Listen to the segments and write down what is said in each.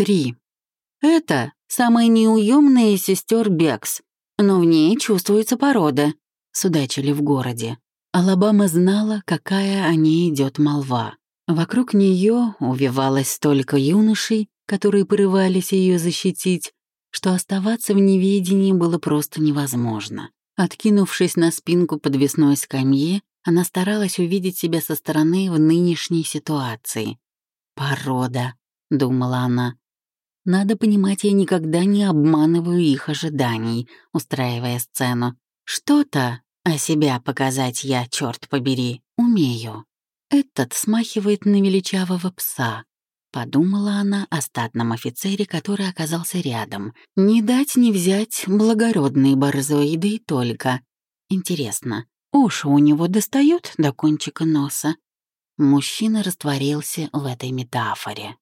3. Это самая неуемная из сестер Бекс, но в ней чувствуется порода, судачили в городе. Алабама знала, какая о ней идет молва. Вокруг нее увивалось столько юношей, которые порывались ее защитить, что оставаться в неведении было просто невозможно. Откинувшись на спинку подвесной скамьи, она старалась увидеть себя со стороны в нынешней ситуации. «Порода», — думала она. «Надо понимать, я никогда не обманываю их ожиданий, устраивая сцену. Что-то о себя показать я, черт побери, умею. Этот смахивает на величавого пса». Подумала она о статном офицере, который оказался рядом. Не дать не взять благородные борзоиды и только. Интересно, уши у него достают до кончика носа? Мужчина растворился в этой метафоре.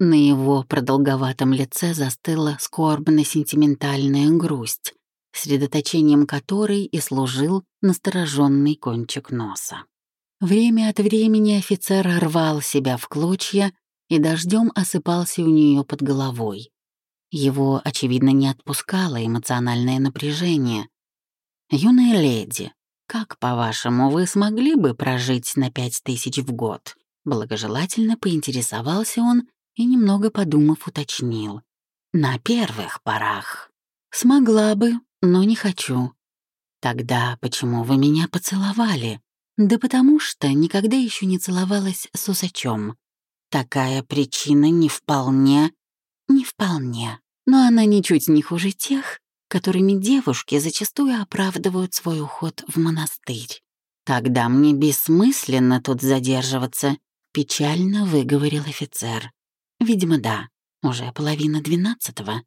На его продолговатом лице застыла скорбно-сентиментальная грусть, средоточением которой и служил настороженный кончик носа. Время от времени офицер рвал себя в клочья, и дождем осыпался у нее под головой. Его, очевидно, не отпускало эмоциональное напряжение. «Юная леди, как, по-вашему, вы смогли бы прожить на пять тысяч в год?» Благожелательно поинтересовался он и, немного подумав, уточнил. «На первых порах. Смогла бы, но не хочу. Тогда почему вы меня поцеловали? Да потому что никогда еще не целовалась с усачом. Такая причина не вполне... Не вполне. Но она ничуть не хуже тех, которыми девушки зачастую оправдывают свой уход в монастырь. «Тогда мне бессмысленно тут задерживаться», — печально выговорил офицер. «Видимо, да, уже половина двенадцатого».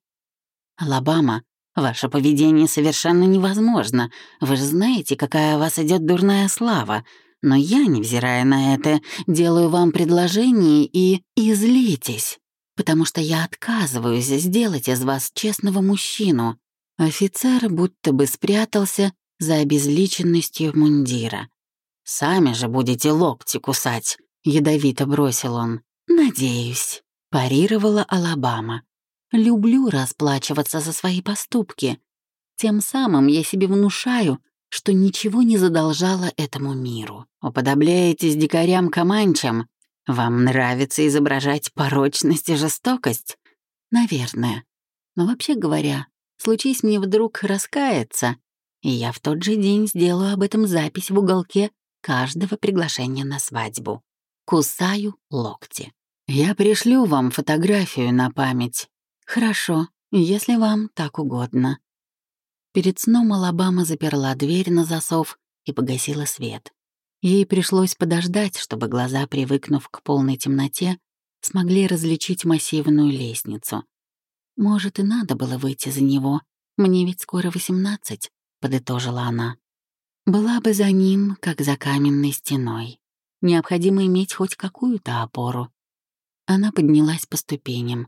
«Алабама, ваше поведение совершенно невозможно. Вы же знаете, какая о вас идет дурная слава. Но я, невзирая на это, делаю вам предложение и... и злитесь, потому что я отказываюсь сделать из вас честного мужчину». Офицер будто бы спрятался за обезличенностью мундира. «Сами же будете локти кусать», — ядовито бросил он. «Надеюсь», — парировала Алабама. «Люблю расплачиваться за свои поступки. Тем самым я себе внушаю, что ничего не задолжала этому миру. Уподобляетесь дикарям-команчам. Вам нравится изображать порочность и жестокость? Наверное. Но вообще говоря, случись мне вдруг раскаяться, и я в тот же день сделаю об этом запись в уголке каждого приглашения на свадьбу. Кусаю локти. Я пришлю вам фотографию на память. Хорошо, если вам так угодно. Перед сном Алабама заперла дверь на засов и погасила свет. Ей пришлось подождать, чтобы глаза, привыкнув к полной темноте, смогли различить массивную лестницу. «Может, и надо было выйти за него. Мне ведь скоро восемнадцать», — подытожила она. «Была бы за ним, как за каменной стеной. Необходимо иметь хоть какую-то опору». Она поднялась по ступеням.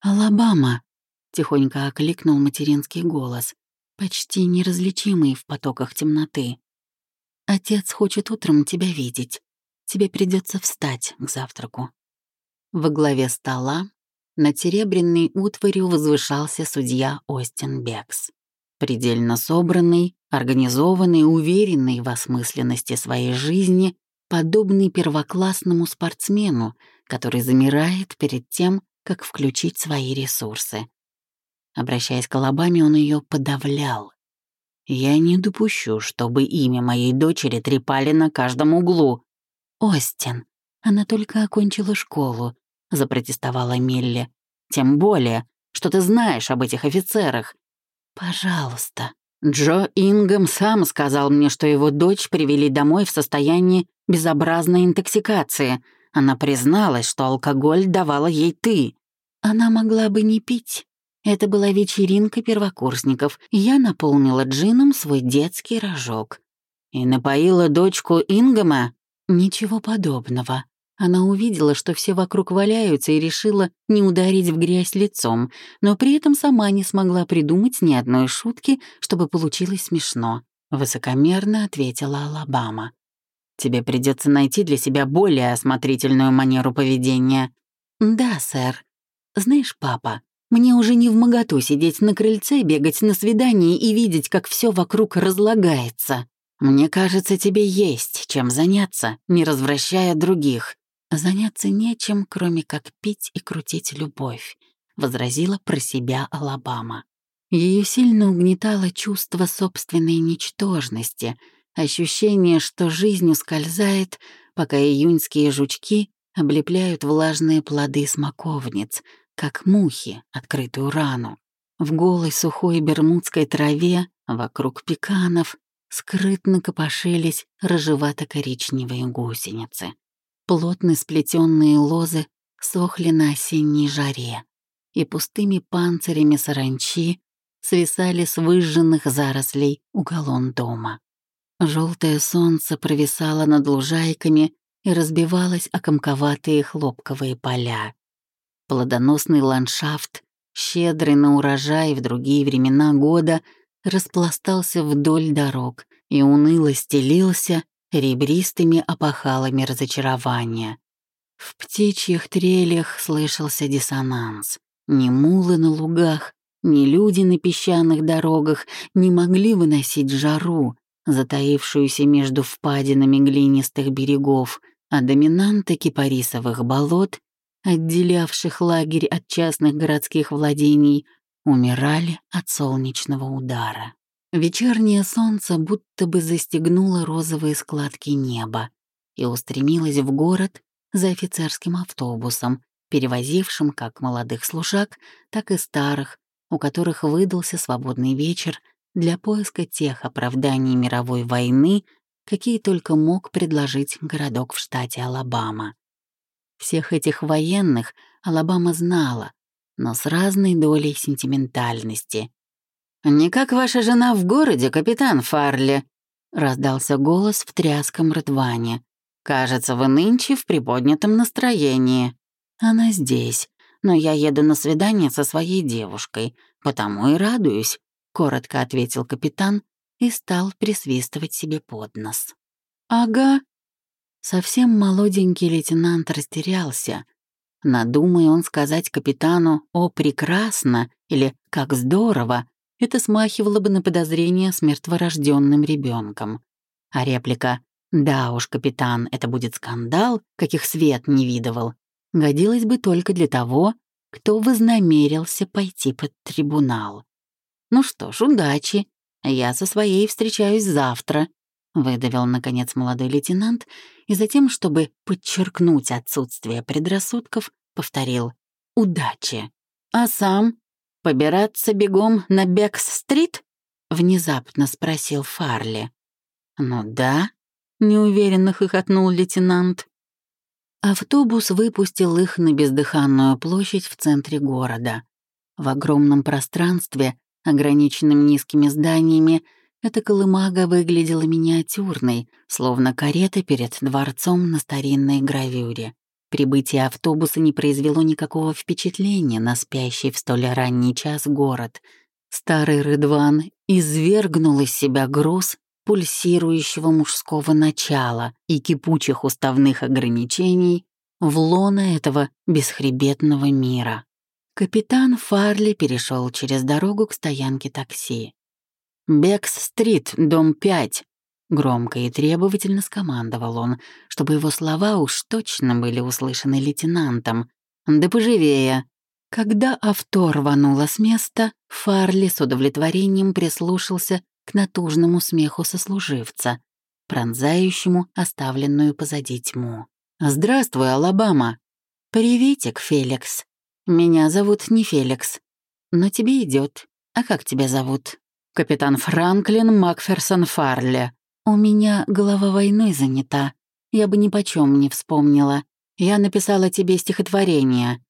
«Алабама!» — тихонько окликнул материнский голос почти неразличимый в потоках темноты. «Отец хочет утром тебя видеть. Тебе придется встать к завтраку». Во главе стола над серебряной утварью возвышался судья Остин Бекс. Предельно собранный, организованный, уверенный в осмысленности своей жизни, подобный первоклассному спортсмену, который замирает перед тем, как включить свои ресурсы. Обращаясь к Алабаме, он ее подавлял. «Я не допущу, чтобы имя моей дочери трепали на каждом углу». «Остин, она только окончила школу», — запротестовала Милли. «Тем более, что ты знаешь об этих офицерах». «Пожалуйста». Джо Ингем сам сказал мне, что его дочь привели домой в состоянии безобразной интоксикации. Она призналась, что алкоголь давала ей ты. Она могла бы не пить, это была вечеринка первокурсников, я наполнила джином свой детский рожок. И напоила дочку Ингома? Ничего подобного. Она увидела, что все вокруг валяются, и решила не ударить в грязь лицом, но при этом сама не смогла придумать ни одной шутки, чтобы получилось смешно. Высокомерно ответила Алабама. «Тебе придется найти для себя более осмотрительную манеру поведения». «Да, сэр», Знаешь, папа, мне уже не в моготу сидеть на крыльце, бегать на свидании и видеть, как все вокруг разлагается. Мне кажется, тебе есть чем заняться, не развращая других. Заняться нечем, кроме как пить и крутить любовь, возразила про себя Алабама. Ее сильно угнетало чувство собственной ничтожности, ощущение, что жизнь ускользает, пока июньские жучки облепляют влажные плоды смоковниц, как мухи, открытую рану. В голой сухой бермудской траве, вокруг пеканов, скрытно копошились рыжевато-коричневые гусеницы. Плотно сплетенные лозы сохли на осенней жаре, и пустыми панцирями саранчи свисали с выжженных зарослей у колонн дома. Желтое солнце провисало над лужайками и разбивалось о комковатые хлопковые поля. Плодоносный ландшафт, щедрый на урожай в другие времена года, распластался вдоль дорог и уныло стелился ребристыми опахалами разочарования. В птичьих трелях слышался диссонанс. Ни мулы на лугах, ни люди на песчаных дорогах не могли выносить жару, затаившуюся между впадинами глинистых берегов, а доминанты кипарисовых болот отделявших лагерь от частных городских владений, умирали от солнечного удара. Вечернее солнце будто бы застегнуло розовые складки неба и устремилось в город за офицерским автобусом, перевозившим как молодых служак, так и старых, у которых выдался свободный вечер для поиска тех оправданий мировой войны, какие только мог предложить городок в штате Алабама. Всех этих военных Алабама знала, но с разной долей сентиментальности. «Не как ваша жена в городе, капитан Фарли», — раздался голос в тряском рытване. «Кажется, вы нынче в приподнятом настроении. Она здесь, но я еду на свидание со своей девушкой, потому и радуюсь», — коротко ответил капитан и стал присвистывать себе под нос. «Ага», Совсем молоденький лейтенант растерялся. Надумай он сказать капитану «О, прекрасно!» или «Как здорово!» это смахивало бы на подозрение с мертворожденным ребенком. А реплика «Да уж, капитан, это будет скандал, каких свет не видывал», годилась бы только для того, кто вознамерился пойти под трибунал. Ну что ж, удачи. Я со своей встречаюсь завтра, выдавил, наконец, молодой лейтенант, и затем, чтобы подчеркнуть отсутствие предрассудков, повторил «Удачи!» «А сам? Побираться бегом на Бекс-стрит?» — внезапно спросил Фарли. «Ну да», — неуверенно хохотнул лейтенант. Автобус выпустил их на бездыханную площадь в центре города. В огромном пространстве, ограниченном низкими зданиями, эта колымага выглядела миниатюрной, словно карета перед дворцом на старинной гравюре. Прибытие автобуса не произвело никакого впечатления на спящий в столь ранний час город. Старый Рыдван извергнул из себя груз пульсирующего мужского начала и кипучих уставных ограничений в лоно этого бесхребетного мира. Капитан Фарли перешел через дорогу к стоянке такси. «Бекс-стрит, дом 5», — громко и требовательно скомандовал он, чтобы его слова уж точно были услышаны лейтенантом. «Да поживее». Когда авто рвануло с места, Фарли с удовлетворением прислушался к натужному смеху сослуживца, пронзающему оставленную позади тьму. «Здравствуй, Алабама!» «Приветик, Феликс. Меня зовут не Феликс, но тебе идет. А как тебя зовут?» капитан Франклин Макферсон Фарли. У меня голова войной занята. Я бы ни почем не вспомнила. Я написала тебе стихотворение».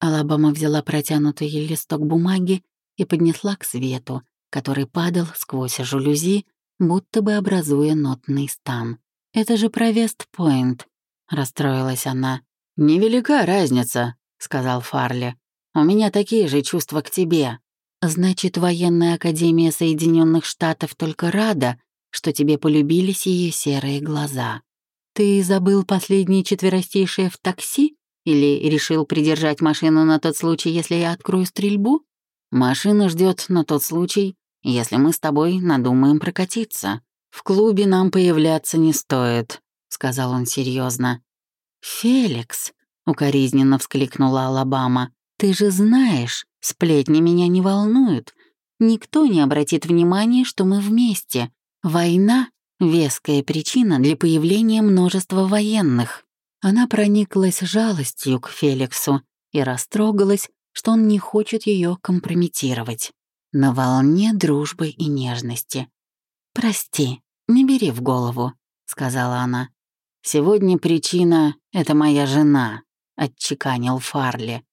Алабама взяла протянутый ей листок бумаги и поднесла к свету, который падал сквозь жалюзи, будто бы образуя нотный стан. «Это же про Вест-Пойнт», — расстроилась она. «Невелика разница», — сказал Фарли. «У меня такие же чувства к тебе. Значит, военная академия Соединенных Штатов только рада, что тебе полюбились ее серые глаза. Ты забыл последние четверостейшие в такси? Или решил придержать машину на тот случай, если я открою стрельбу? Машина ждет на тот случай, если мы с тобой надумаем прокатиться. В клубе нам появляться не стоит», — сказал он серьезно. «Феликс», — укоризненно вскликнула Алабама, «ты же знаешь, сплетни меня не волнуют. Никто не обратит внимания, что мы вместе. Война — веская причина для появления множества военных». Она прониклась жалостью к Феликсу и растрогалась, что он не хочет ее компрометировать. На волне дружбы и нежности. «Прости, не бери в голову», — сказала она. «Сегодня причина — это моя жена», — отчеканил Фарли.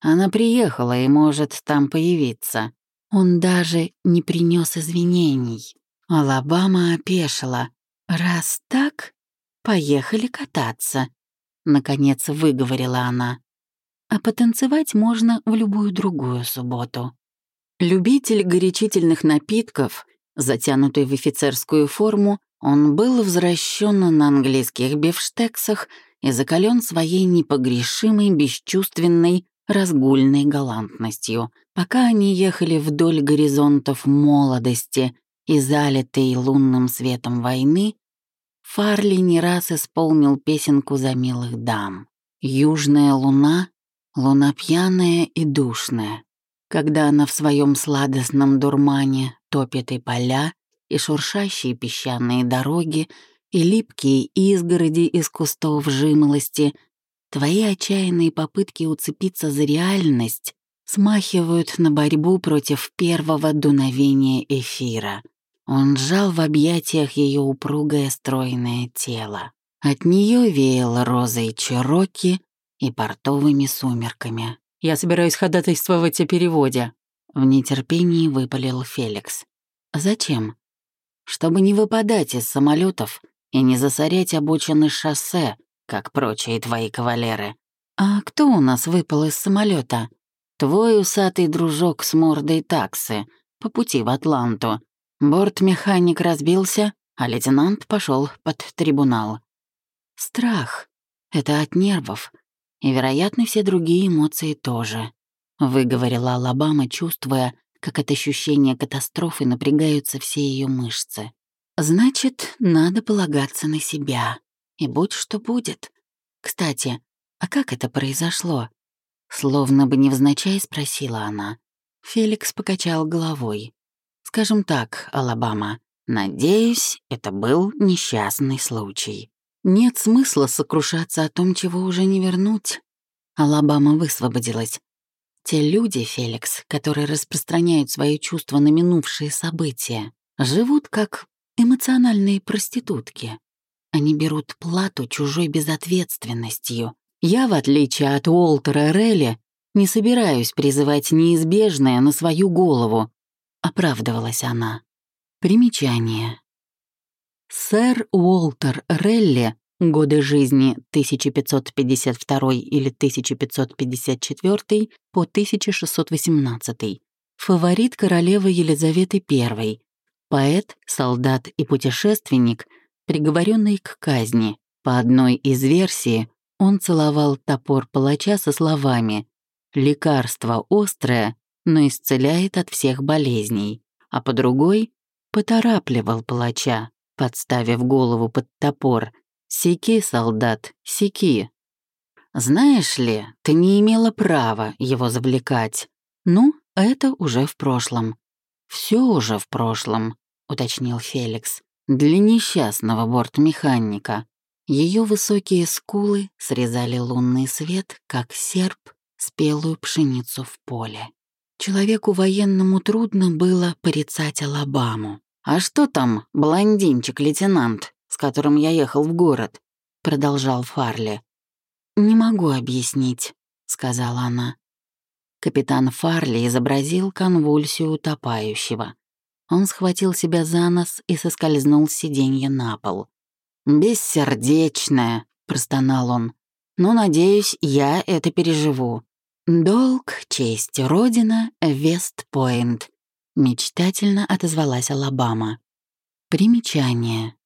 «Она приехала и может там появиться». Он даже не принес извинений. Алабама опешила. «Раз так, поехали кататься», — наконец выговорила она. «А потанцевать можно в любую другую субботу». Любитель горячительных напитков, затянутый в офицерскую форму, он был возвращен на английских бифштексах и закален своей непогрешимой, бесчувственной, разгульной галантностью. Пока они ехали вдоль горизонтов молодости и залитой лунным светом войны, Фарли не раз исполнил песенку за милых дам. «Южная луна, луна пьяная и душная, когда она в своем сладостном дурмане топит и поля, и шуршащие песчаные дороги, и липкие изгороди из кустов жимолости, твои отчаянные попытки уцепиться за реальность смахивают на борьбу против первого дуновения эфира. Он сжал в объятиях ее упругое стройное тело. От нее веяло розой чероки и портовыми сумерками. «Я собираюсь ходатайствовать о переводе», — в нетерпении выпалил Феликс. «Зачем?» чтобы не выпадать из самолетов и не засорять обочины шоссе, как прочие твои кавалеры. А кто у нас выпал из самолета? Твой усатый дружок с мордой таксы по пути в Атланту. Бортмеханик разбился, а лейтенант пошел под трибунал. Страх — это от нервов, и, вероятно, все другие эмоции тоже, выговорила Алабама, чувствуя, как от ощущения катастрофы напрягаются все ее мышцы. Значит, надо полагаться на себя. И будь что будет. Кстати, а как это произошло? Словно бы невзначай спросила она. Феликс покачал головой. Скажем так, Алабама, надеюсь, это был несчастный случай. Нет смысла сокрушаться о том, чего уже не вернуть. Алабама высвободилась. Те люди, Феликс, которые распространяют свои чувства на минувшие события, живут как эмоциональные проститутки. Они берут плату чужой безответственностью. Я, в отличие от Уолтера Релли, не собираюсь призывать неизбежное на свою голову, оправдывалась она. Примечание. Сэр Уолтер Релли Годы жизни 1552 или 1554 по 1618. Фаворит королевы Елизаветы I. Поэт, солдат и путешественник, приговоренный к казни. По одной из версий, он целовал топор палача со словами «Лекарство острое, но исцеляет от всех болезней», а по другой — поторапливал палача, подставив голову под топор — «Секи, солдат, секи». Знаешь ли, ты не имела права его завлекать. Ну, это уже в прошлом. Все уже в прошлом, уточнил Феликс. Для несчастного бортмеханика. Ее высокие скулы срезали лунный свет, как серп спелую пшеницу в поле. Человеку военному трудно было порицать Алабаму. «А что там, блондинчик-лейтенант?» с которым я ехал в город», — продолжал Фарли. «Не могу объяснить», — сказала она. Капитан Фарли изобразил конвульсию утопающего. Он схватил себя за нос и соскользнул с сиденья на пол. «Бессердечная», — простонал он. «Но, надеюсь, я это переживу. Долг, честь, родина, Вестпойнт», — мечтательно отозвалась Алабама. Примечание.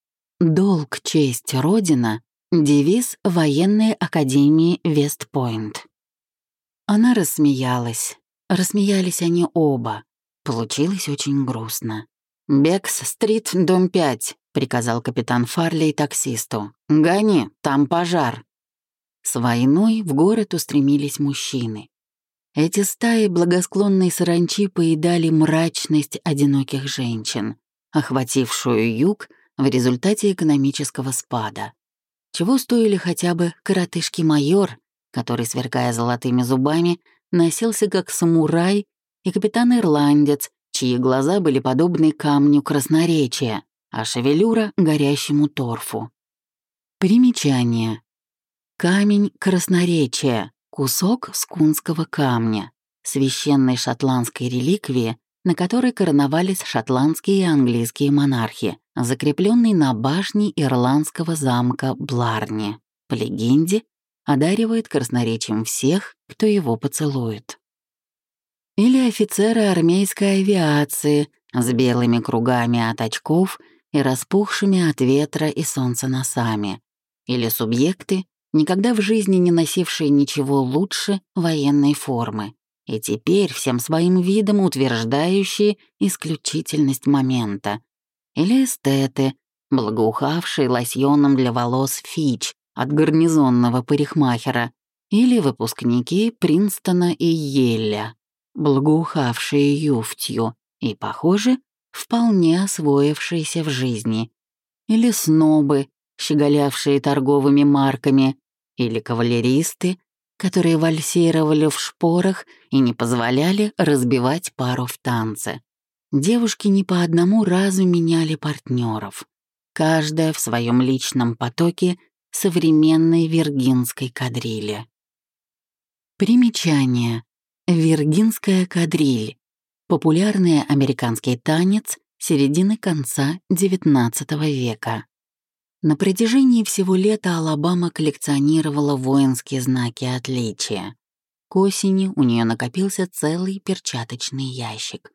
Долг, честь, родина Девиз военной академии Вестпойнт. Она рассмеялась. Рассмеялись они оба. Получилось очень грустно. «Бекс-стрит, дом 5», — приказал капитан Фарлей таксисту. «Гони, там пожар». С войной в город устремились мужчины. Эти стаи благосклонной саранчи поедали мрачность одиноких женщин, охватившую юг в результате экономического спада. Чего стоили хотя бы коротышки-майор, который, сверкая золотыми зубами, носился как самурай, и капитан-ирландец, чьи глаза были подобны камню красноречия, а шевелюра — горящему торфу. Примечание. Камень красноречия — кусок скунского камня, священной шотландской реликвии, на которой короновались шотландские и английские монархи, закрепленный на башне ирландского замка Бларни. По легенде, одаривает красноречием всех, кто его поцелует. Или офицеры армейской авиации с белыми кругами от очков и распухшими от ветра и солнца носами. Или субъекты, никогда в жизни не носившие ничего лучше военной формы, и теперь всем своим видом утверждающие исключительность момента. Или эстеты, благоухавшие лосьоном для волос Фич от гарнизонного парикмахера, или выпускники Принстона и Елля, благоухавшие юфтью и, похоже, вполне освоившиеся в жизни, или снобы, щеголявшие торговыми марками, или кавалеристы, которые вальсировали в шпорах и не позволяли разбивать пару в танце. Девушки не по одному разу меняли партнеров, каждая в своем личном потоке современной виргинской кадрили. Примечание. Виргинская кадриль. Популярный американский танец середины конца XIX века. На протяжении всего лета Алабама коллекционировала воинские знаки отличия. К осени у нее накопился целый перчаточный ящик.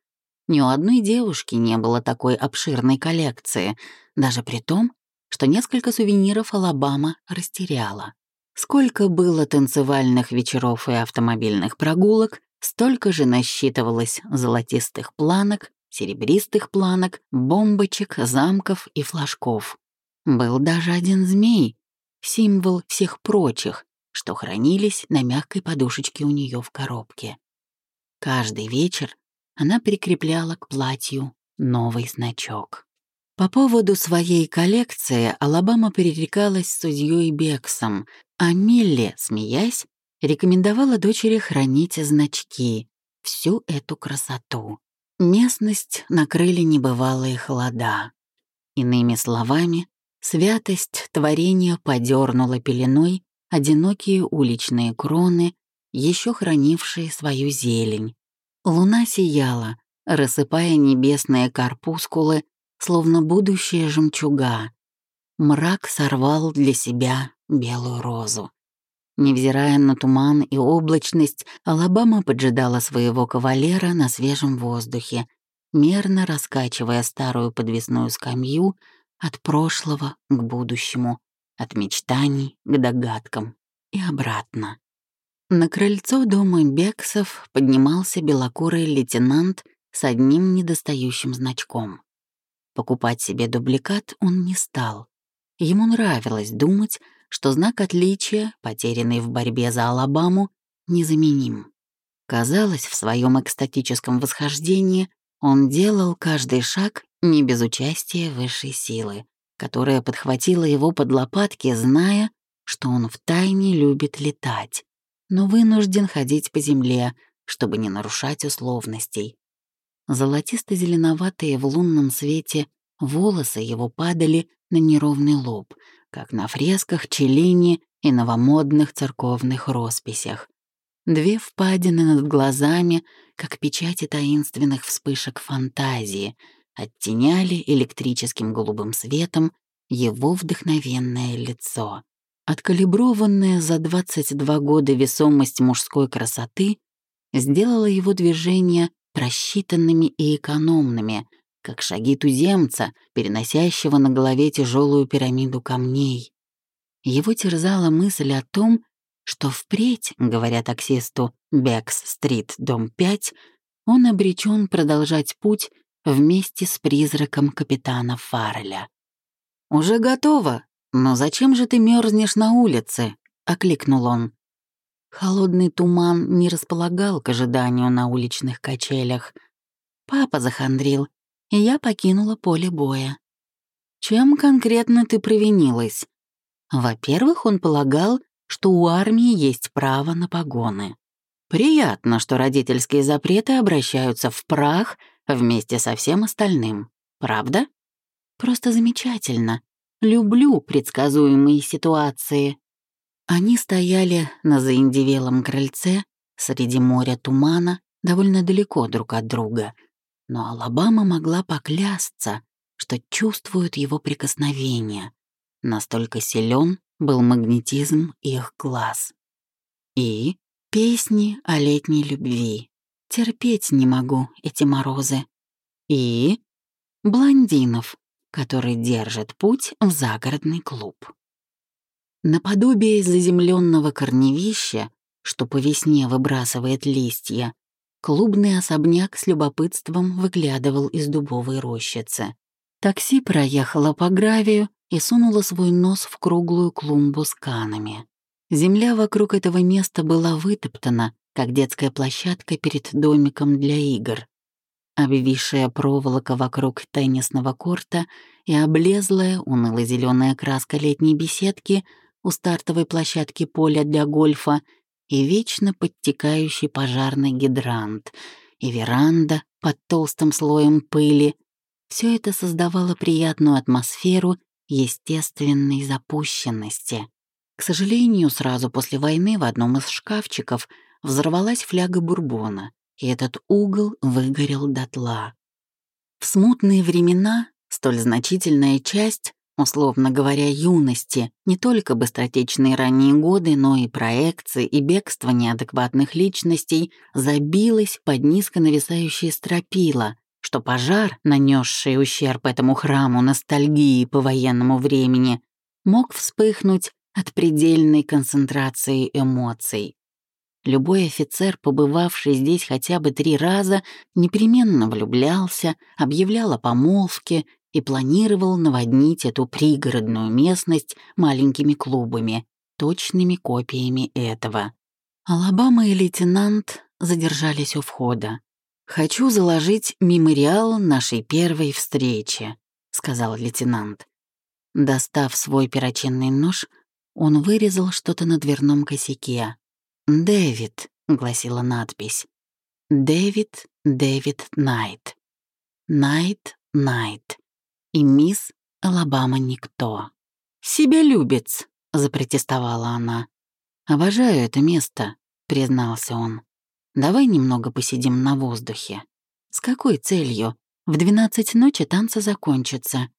Ни у одной девушки не было такой обширной коллекции, даже при том, что несколько сувениров Алабама растеряла. Сколько было танцевальных вечеров и автомобильных прогулок, столько же насчитывалось золотистых планок, серебристых планок, бомбочек, замков и флажков. Был даже один змей, символ всех прочих, что хранились на мягкой подушечке у нее в коробке. Каждый вечер она прикрепляла к платью новый значок. По поводу своей коллекции Алабама перерекалась с судьей Бексом, а Милли, смеясь, рекомендовала дочери хранить значки, всю эту красоту. Местность накрыли небывалые холода. Иными словами, Святость творения подернула пеленой одинокие уличные кроны, еще хранившие свою зелень. Луна сияла, рассыпая небесные корпускулы, словно будущая жемчуга. Мрак сорвал для себя белую розу. Невзирая на туман и облачность, Алабама поджидала своего кавалера на свежем воздухе, мерно раскачивая старую подвесную скамью, от прошлого к будущему, от мечтаний к догадкам и обратно. На крыльцо дома Бексов поднимался белокурый лейтенант с одним недостающим значком. Покупать себе дубликат он не стал. Ему нравилось думать, что знак отличия, потерянный в борьбе за Алабаму, незаменим. Казалось, в своем экстатическом восхождении он делал каждый шаг не без участия высшей силы, которая подхватила его под лопатки, зная, что он втайне любит летать, но вынужден ходить по земле, чтобы не нарушать условностей. Золотисто-зеленоватые в лунном свете волосы его падали на неровный лоб, как на фресках Челлини и новомодных церковных росписях. Две впадины над глазами, как печати таинственных вспышек фантазии, оттеняли электрическим голубым светом его вдохновенное лицо. Откалиброванная за 22 года весомость мужской красоты сделала его движения просчитанными и экономными, как шаги туземца, переносящего на голове тяжелую пирамиду камней. Его терзала мысль о том, что впредь, говоря таксисту Бекс-стрит, дом 5, он обречен продолжать путь вместе с призраком капитана Фарреля. «Уже готово, но зачем же ты мерзнешь на улице?» — окликнул он. Холодный туман не располагал к ожиданию на уличных качелях. Папа захандрил, и я покинула поле боя. Чем конкретно ты провинилась? Во-первых, он полагал, что у армии есть право на погоны. Приятно, что родительские запреты обращаются в прах вместе со всем остальным. Правда? Просто замечательно. Люблю предсказуемые ситуации. Они стояли на заиндевелом крыльце среди моря тумана, довольно далеко друг от друга. Но Алабама могла поклясться, что чувствует его прикосновение. Настолько силен был магнетизм их глаз. И песни о летней любви. Терпеть не могу эти морозы. И блондинов, которые держат путь в загородный клуб. Наподобие заземленного корневища, что по весне выбрасывает листья, клубный особняк с любопытством выглядывал из дубовой рощицы. Такси проехало по гравию и сунуло свой нос в круглую клумбу с канами. Земля вокруг этого места была вытоптана, как детская площадка перед домиком для игр. Обвисшая проволока вокруг теннисного корта и облезлая, уныло зеленая краска летней беседки у стартовой площадки поля для гольфа и вечно подтекающий пожарный гидрант, и веранда под толстым слоем пыли, все это создавало приятную атмосферу естественной запущенности. К сожалению, сразу после войны в одном из шкафчиков взорвалась фляга бурбона, и этот угол выгорел дотла. В смутные времена столь значительная часть, условно говоря, юности, не только быстротечные ранние годы, но и проекции и бегство неадекватных личностей забилась под низко нависающие стропила, что пожар, нанесший ущерб этому храму ностальгии по военному времени, мог вспыхнуть от предельной концентрации эмоций. Любой офицер, побывавший здесь хотя бы три раза, непременно влюблялся, объявлял о помолвке и планировал наводнить эту пригородную местность маленькими клубами, точными копиями этого. Алабама и лейтенант задержались у входа. «Хочу заложить мемориал нашей первой встречи», — сказал лейтенант. Достав свой перочинный нож, он вырезал что-то на дверном косяке. «Дэвид», — гласила надпись. «Дэвид, Дэвид Найт. Найт, Найт. И мисс Алабама никто». «Себелюбец», — запротестовала она. «Обожаю это место», — признался он. Давай немного посидим на воздухе. С какой целью? В двенадцать ночи танцы закончатся.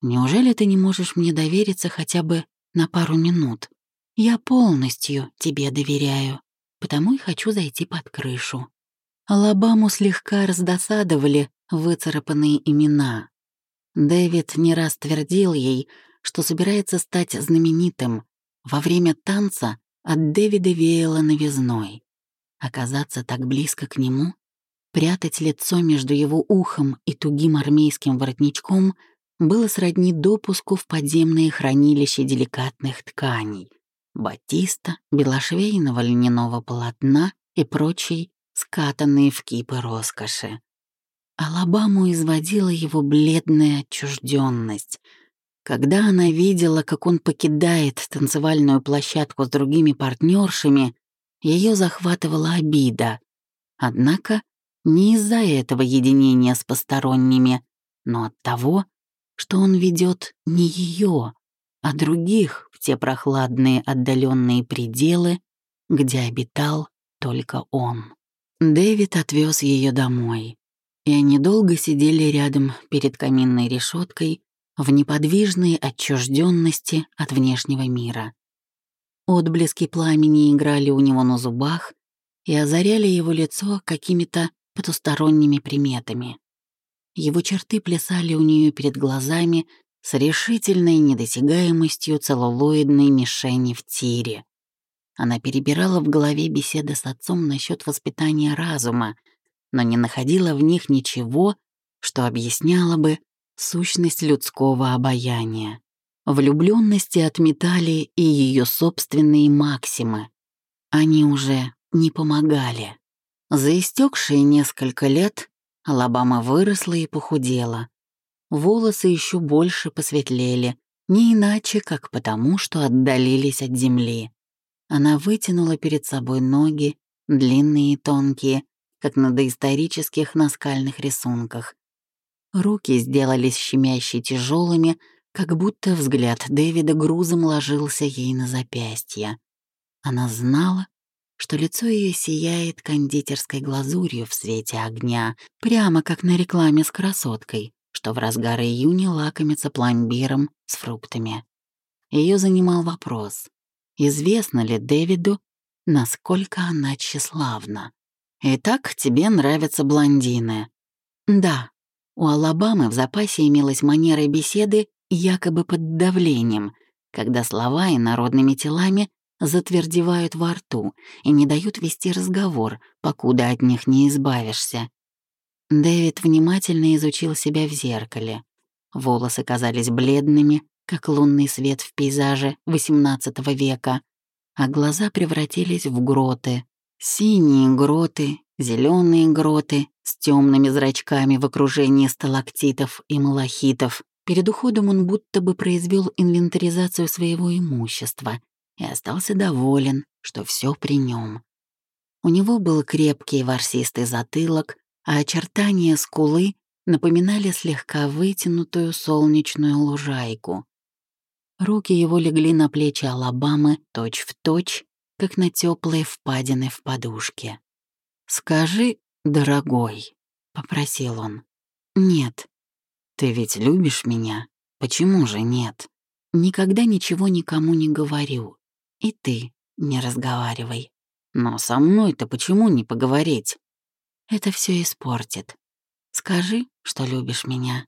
Неужели ты не можешь мне довериться хотя бы на пару минут? Я полностью тебе доверяю, потому и хочу зайти под крышу. Алабаму слегка раздосадовали выцарапанные имена. Дэвид не раз твердил ей, что собирается стать знаменитым. Во время танца от Дэвида веяло новизной. Оказаться так близко к нему, прятать лицо между его ухом и тугим армейским воротничком было сродни допуску в подземные хранилища деликатных тканей, батиста, белошвейного льняного полотна и прочей, скатанные в кипы роскоши. Алабаму изводила его бледная отчужденность. Когда она видела, как он покидает танцевальную площадку с другими партнершами, ее захватывала обида. Однако не из-за этого единения с посторонними, но от того, что он ведет не ее, а других в те прохладные отдаленные пределы, где обитал только он. Дэвид отвез ее домой, и они долго сидели рядом перед каминной решеткой в неподвижной отчужденности от внешнего мира. Отблески пламени играли у него на зубах и озаряли его лицо какими-то потусторонними приметами. Его черты плясали у нее перед глазами с решительной недосягаемостью целлулоидной мишени в тире. Она перебирала в голове беседы с отцом насчет воспитания разума, но не находила в них ничего, что объясняло бы сущность людского обаяния. Влюбленности отметали и ее собственные максимы. Они уже не помогали. За истекшие несколько лет Алабама выросла и похудела. Волосы еще больше посветлели, не иначе, как потому, что отдалились от земли. Она вытянула перед собой ноги, длинные и тонкие, как на доисторических наскальных рисунках. Руки сделались щемяще тяжелыми, как будто взгляд Дэвида грузом ложился ей на запястье. Она знала, что лицо ее сияет кондитерской глазурью в свете огня, прямо как на рекламе с красоткой, что в разгар июня лакомится пломбиром с фруктами. Ее занимал вопрос, известно ли Дэвиду, насколько она тщеславна. «Итак, тебе нравятся блондины?» «Да». У Алабамы в запасе имелась манера беседы якобы под давлением, когда слова и народными телами затвердевают во рту и не дают вести разговор, покуда от них не избавишься. Дэвид внимательно изучил себя в зеркале. Волосы казались бледными, как лунный свет в пейзаже XVIII века, а глаза превратились в гроты. Синие гроты, зеленые гроты с темными зрачками в окружении сталактитов и малахитов. Перед уходом он будто бы произвел инвентаризацию своего имущества и остался доволен, что все при нем. У него был крепкий ворсистый затылок, а очертания скулы напоминали слегка вытянутую солнечную лужайку. Руки его легли на плечи Алабамы точь-в-точь, как на теплые впадины в подушке. «Скажи, дорогой», — попросил он. «Нет». «Ты ведь любишь меня? Почему же нет?» «Никогда ничего никому не говорю. И ты не разговаривай. Но со мной-то почему не поговорить? Это все испортит. Скажи, что любишь меня.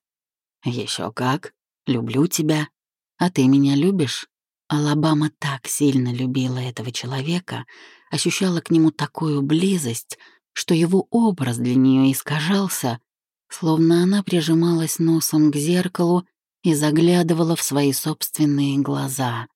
Еще как. Люблю тебя. А ты меня любишь? Алабама так сильно любила этого человека, ощущала к нему такую близость, что его образ для нее искажался, словно она прижималась носом к зеркалу и заглядывала в свои собственные глаза.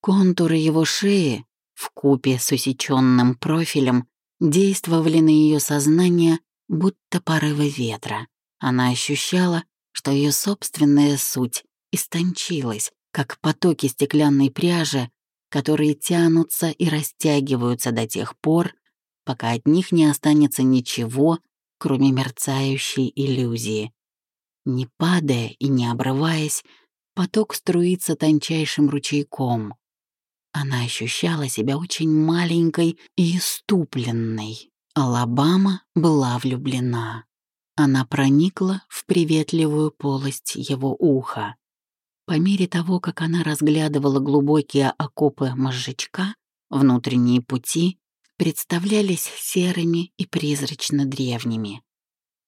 Контуры его шеи, в купе с усеченным профилем, действовали на ее сознание, будто порывы ветра. Она ощущала, что ее собственная суть истончилась, как потоки стеклянной пряжи, которые тянутся и растягиваются до тех пор, пока от них не останется ничего, кроме мерцающей иллюзии. Не падая и не обрываясь, поток струится тончайшим ручейком, она ощущала себя очень маленькой и иступленной. Алабама была влюблена. Она проникла в приветливую полость его уха. По мере того, как она разглядывала глубокие окопы мозжечка, внутренние пути представлялись серыми и призрачно древними.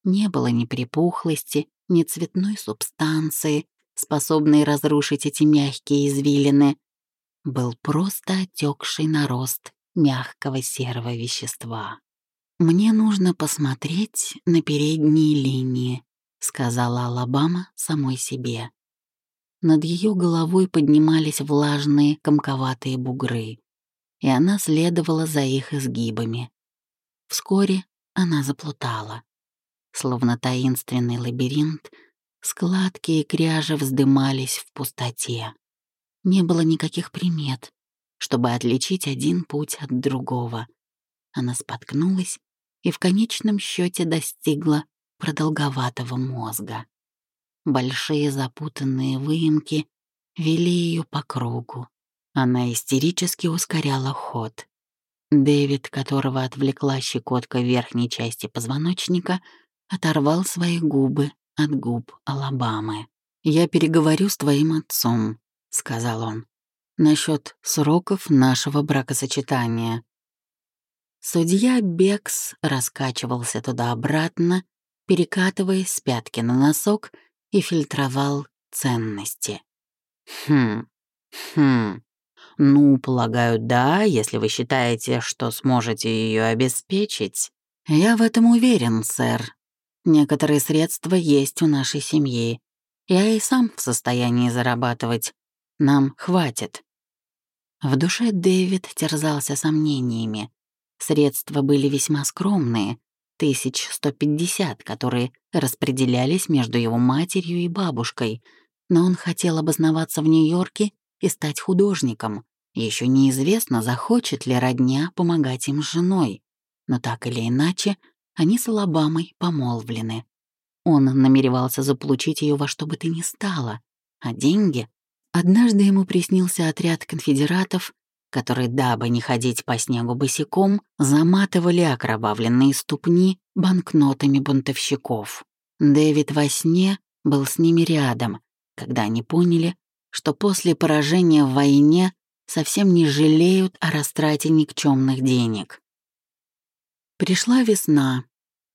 Не было ни припухлости, ни цветной субстанции, способной разрушить эти мягкие извилины, был просто отекший нарост мягкого серого вещества. «Мне нужно посмотреть на передние линии», — сказала Алабама самой себе. Над ее головой поднимались влажные комковатые бугры, и она следовала за их изгибами. Вскоре она заплутала. Словно таинственный лабиринт, складки и кряжи вздымались в пустоте не было никаких примет, чтобы отличить один путь от другого. Она споткнулась и в конечном счете достигла продолговатого мозга. Большие запутанные выемки вели ее по кругу. Она истерически ускоряла ход. Дэвид, которого отвлекла щекотка верхней части позвоночника, оторвал свои губы от губ Алабамы. «Я переговорю с твоим отцом», — сказал он, — «насчет сроков нашего бракосочетания». Судья Бекс раскачивался туда-обратно, перекатываясь с пятки на носок и фильтровал ценности. Хм, хм. Ну, полагаю, да, если вы считаете, что сможете ее обеспечить. Я в этом уверен, сэр. Некоторые средства есть у нашей семьи. Я и сам в состоянии зарабатывать. Нам хватит. В душе Дэвид терзался сомнениями. Средства были весьма скромные, 1150, которые распределялись между его матерью и бабушкой, но он хотел обосноваться в Нью-Йорке и стать художником. Еще неизвестно, захочет ли родня помогать им с женой, но так или иначе они с Алабамой помолвлены. Он намеревался заполучить ее во что бы то ни стало, а деньги... Однажды ему приснился отряд конфедератов, которые, дабы не ходить по снегу босиком, заматывали окровавленные ступни банкнотами бунтовщиков. Дэвид во сне был с ними рядом, когда они поняли, что после поражения в войне совсем не жалеют о растрате никчемных денег. Пришла весна,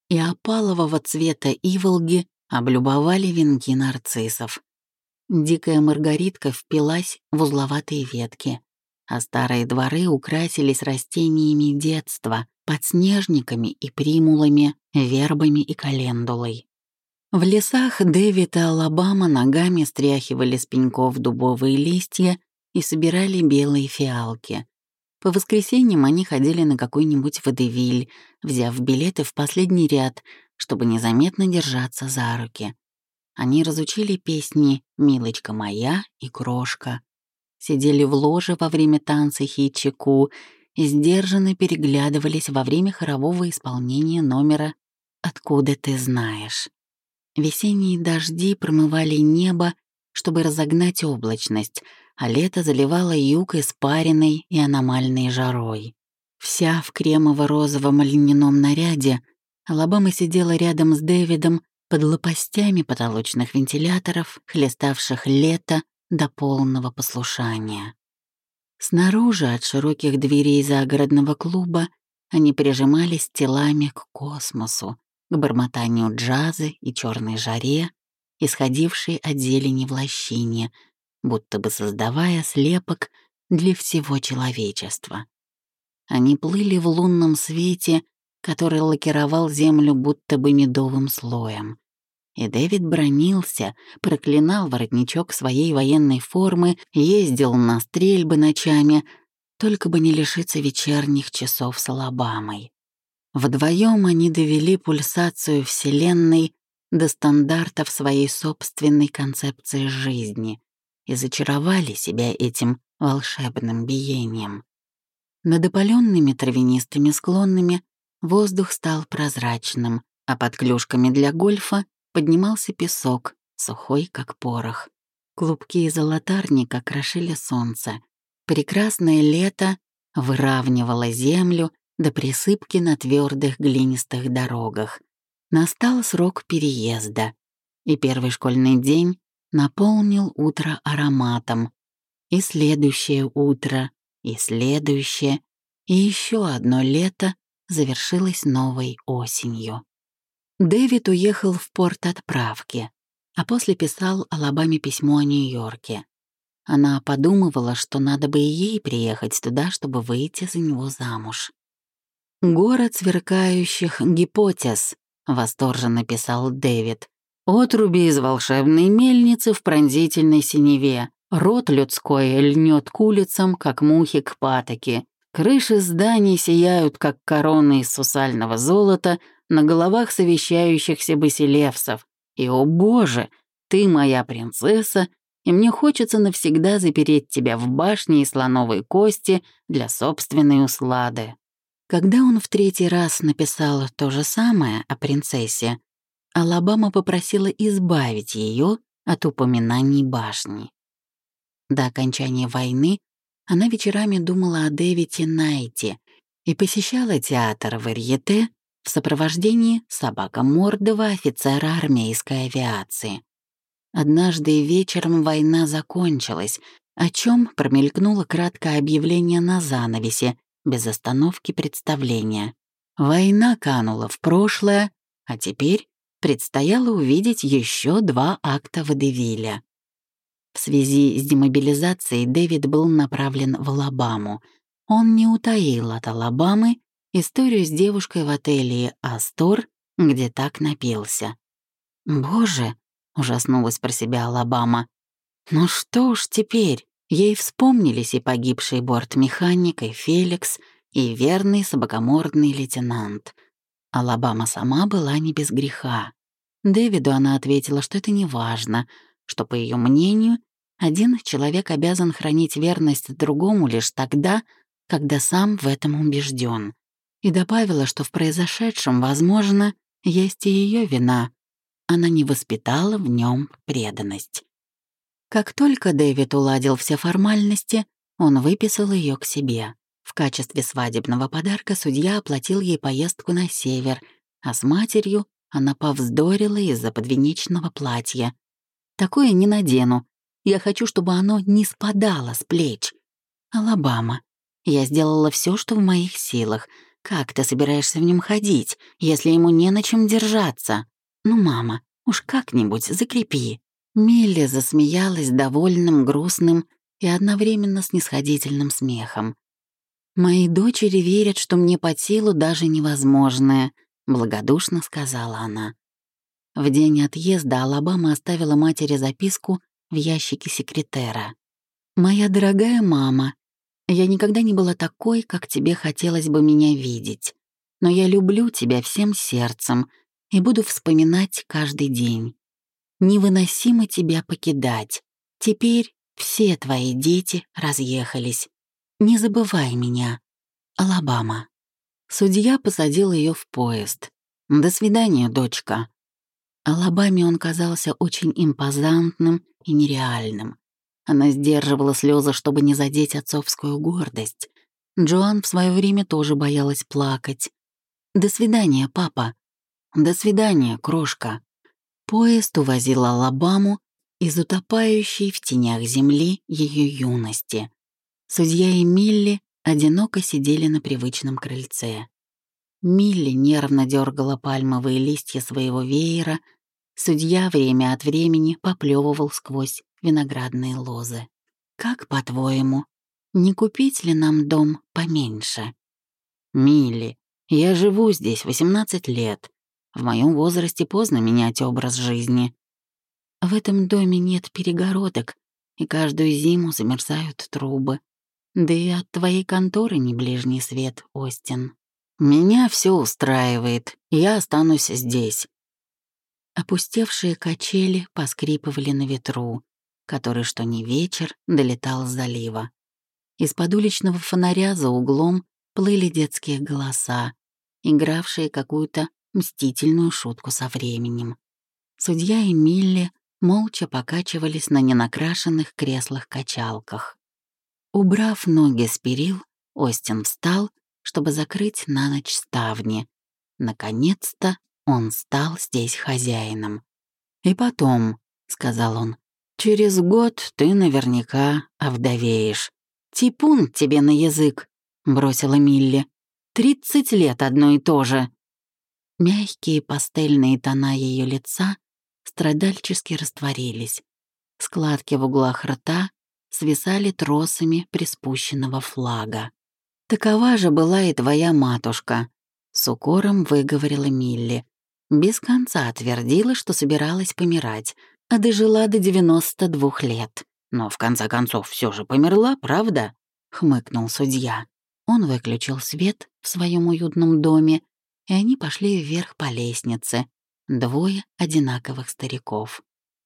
и опалового цвета иволги облюбовали венки нарциссов. Дикая маргаритка впилась в узловатые ветки а старые дворы украсились растениями детства, подснежниками и примулами, вербами и календулой. В лесах Дэвид и Алабама ногами стряхивали с пеньков дубовые листья и собирали белые фиалки. По воскресеньям они ходили на какой-нибудь водевиль, взяв билеты в последний ряд, чтобы незаметно держаться за руки. Они разучили песни «Милочка моя» и «Крошка», сидели в ложе во время танца хичику и сдержанно переглядывались во время хорового исполнения номера «Откуда ты знаешь?». Весенние дожди промывали небо, чтобы разогнать облачность, а лето заливало юг испаренной и аномальной жарой. Вся в кремово-розовом льняном наряде, Алабама сидела рядом с Дэвидом под лопастями потолочных вентиляторов, хлеставших лето до полного послушания. Снаружи от широких дверей загородного клуба они прижимались телами к космосу, к бормотанию джаза и черной жаре, исходившей от зелени в лощине, будто бы создавая слепок для всего человечества. Они плыли в лунном свете, который лакировал землю будто бы медовым слоем, и Дэвид бронился, проклинал воротничок своей военной формы, ездил на стрельбы ночами, только бы не лишиться вечерних часов с Алабамой. Вдвоем они довели пульсацию Вселенной до стандартов своей собственной концепции жизни и зачаровали себя этим волшебным биением. Над опаленными травянистыми склонами воздух стал прозрачным, а под клюшками для гольфа поднимался песок, сухой, как порох. Клубки золотарника крошили солнце. Прекрасное лето выравнивало землю до присыпки на твердых глинистых дорогах. Настал срок переезда, и первый школьный день наполнил утро ароматом. И следующее утро, и следующее, и еще одно лето завершилось новой осенью. Дэвид уехал в порт отправки, а после писал Алабаме письмо о Нью-Йорке. Она подумывала, что надо бы и ей приехать туда, чтобы выйти за него замуж. «Город сверкающих гипотез», — восторженно писал Дэвид. «Отруби из волшебной мельницы в пронзительной синеве. Рот людской льнет к улицам, как мухи к патоке. Крыши зданий сияют, как короны из сусального золота, на головах совещающихся басилевсов. И, о боже, ты моя принцесса, и мне хочется навсегда запереть тебя в башне из слоновой кости для собственной услады. Когда он в третий раз написал то же самое о принцессе, Алабама попросила избавить ее от упоминаний башни. До окончания войны она вечерами думала о Дэвите Найте и посещала театр Варьете в сопровождении собака-мордого офицера армейской авиации. Однажды вечером война закончилась, о чем промелькнуло краткое объявление на занавесе, без остановки представления. Война канула в прошлое, а теперь предстояло увидеть еще два акта Водевиля. В связи с демобилизацией Дэвид был направлен в Алабаму. Он не утаил от Алабамы историю с девушкой в отеле «Астор», где так напился. «Боже!» — ужаснулась про себя Алабама. «Ну что ж теперь?» Ей вспомнились и погибший бортмеханик, и Феликс, и верный собакомордный лейтенант. Алабама сама была не без греха. Дэвиду она ответила, что это не важно, что, по ее мнению, один человек обязан хранить верность другому лишь тогда, когда сам в этом убежден. И добавила, что в произошедшем, возможно, есть и ее вина. Она не воспитала в нем преданность. Как только Дэвид уладил все формальности, он выписал ее к себе. В качестве свадебного подарка судья оплатил ей поездку на север, а с матерью она повздорила из-за подвенечного платья. «Такое не надену. Я хочу, чтобы оно не спадало с плеч. Алабама, я сделала все, что в моих силах. Как ты собираешься в нем ходить, если ему не на чем держаться? Ну, мама, уж как-нибудь закрепи». Милли засмеялась довольным, грустным и одновременно снисходительным смехом. «Мои дочери верят, что мне под силу даже невозможное», — благодушно сказала она. В день отъезда Алабама оставила матери записку в ящике секретера. «Моя дорогая мама, я никогда не была такой, как тебе хотелось бы меня видеть, но я люблю тебя всем сердцем и буду вспоминать каждый день. Невыносимо тебя покидать. Теперь все твои дети разъехались. Не забывай меня. Алабама. Судья посадил ее в поезд. До свидания, дочка. Алабаме он казался очень импозантным и нереальным. Она сдерживала слезы, чтобы не задеть отцовскую гордость. Джоан в свое время тоже боялась плакать. «До свидания, папа». «До свидания, крошка». Поезд увозил Алабаму из утопающей в тенях земли ее юности. Судья и Милли одиноко сидели на привычном крыльце. Милли нервно дергала пальмовые листья своего веера, судья время от времени поплевывал сквозь виноградные лозы. «Как, по-твоему, не купить ли нам дом поменьше?» «Милли, я живу здесь 18 лет. В моем возрасте поздно менять образ жизни. В этом доме нет перегородок, и каждую зиму замерзают трубы. Да и от твоей конторы не ближний свет, Остин. Меня все устраивает, я останусь здесь. Опустевшие качели поскрипывали на ветру, который, что не вечер, долетал с залива. Из-под уличного фонаря за углом плыли детские голоса, игравшие какую-то мстительную шутку со временем. Судья и Милли молча покачивались на ненакрашенных креслах-качалках. Убрав ноги с перил, Остин встал, чтобы закрыть на ночь ставни. Наконец-то он стал здесь хозяином. «И потом», — сказал он, — «через год ты наверняка овдовеешь». «Типун тебе на язык», — бросила Милли. «Тридцать лет одно и то же». Мягкие пастельные тона ее лица страдальчески растворились. Складки в углах рта свисали тросами приспущенного флага. «Такова же была и твоя матушка», — с укором выговорила Милли. Без конца твердила, что собиралась помирать, а дожила до 92 лет. Но в конце концов все же померла, правда? — хмыкнул судья. Он выключил свет в своем уютном доме и они пошли вверх по лестнице. Двое одинаковых стариков.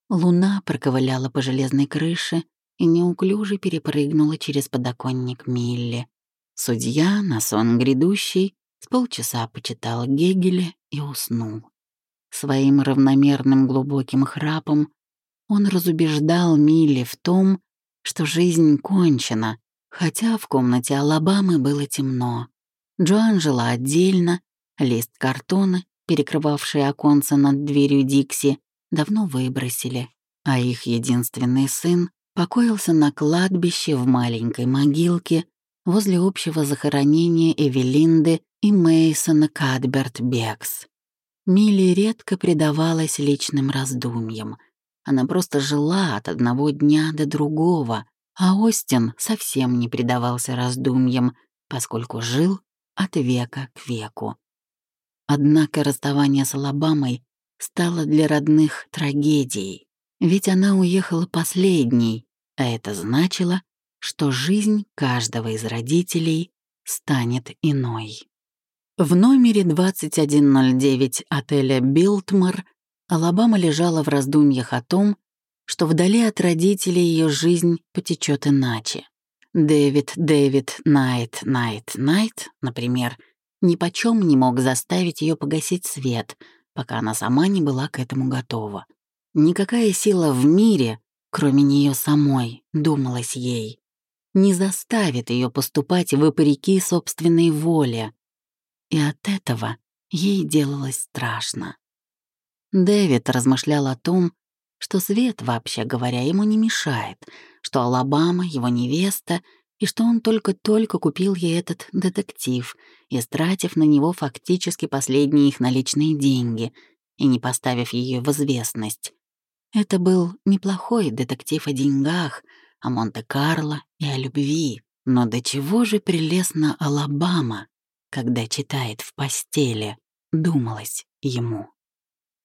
Луна проковыляла по железной крыше и неуклюже перепрыгнула через подоконник Милли. Судья на сон грядущий с полчаса почитал Гегеля и уснул. Своим равномерным глубоким храпом он разубеждал Милли в том, что жизнь кончена, хотя в комнате Алабамы было темно. Джоан жила отдельно, Лист картона, перекрывавший оконце над дверью Дикси, давно выбросили, а их единственный сын покоился на кладбище в маленькой могилке возле общего захоронения Эвелинды и Мейсона Кадберт Бекс. Милли редко предавалась личным раздумьям. Она просто жила от одного дня до другого, а Остин совсем не предавался раздумьям, поскольку жил от века к веку. Однако расставание с Алабамой стало для родных трагедией, ведь она уехала последней, а это значило, что жизнь каждого из родителей станет иной. В номере 2109 отеля «Билтмор» Алабама лежала в раздумьях о том, что вдали от родителей ее жизнь потечет иначе. Дэвид, Дэвид, Найт, Найт, Найт, например, нипочем не мог заставить ее погасить свет, пока она сама не была к этому готова. Никакая сила в мире, кроме нее самой, думалось ей, не заставит ее поступать вопреки собственной воле. И от этого ей делалось страшно. Дэвид размышлял о том, что свет, вообще говоря, ему не мешает, что Алабама — его невеста, и что он только-только купил ей этот детектив, истратив на него фактически последние их наличные деньги и не поставив ее в известность. Это был неплохой детектив о деньгах, о Монте-Карло и о любви. Но до чего же прелестна Алабама, когда читает в постели, думалось ему.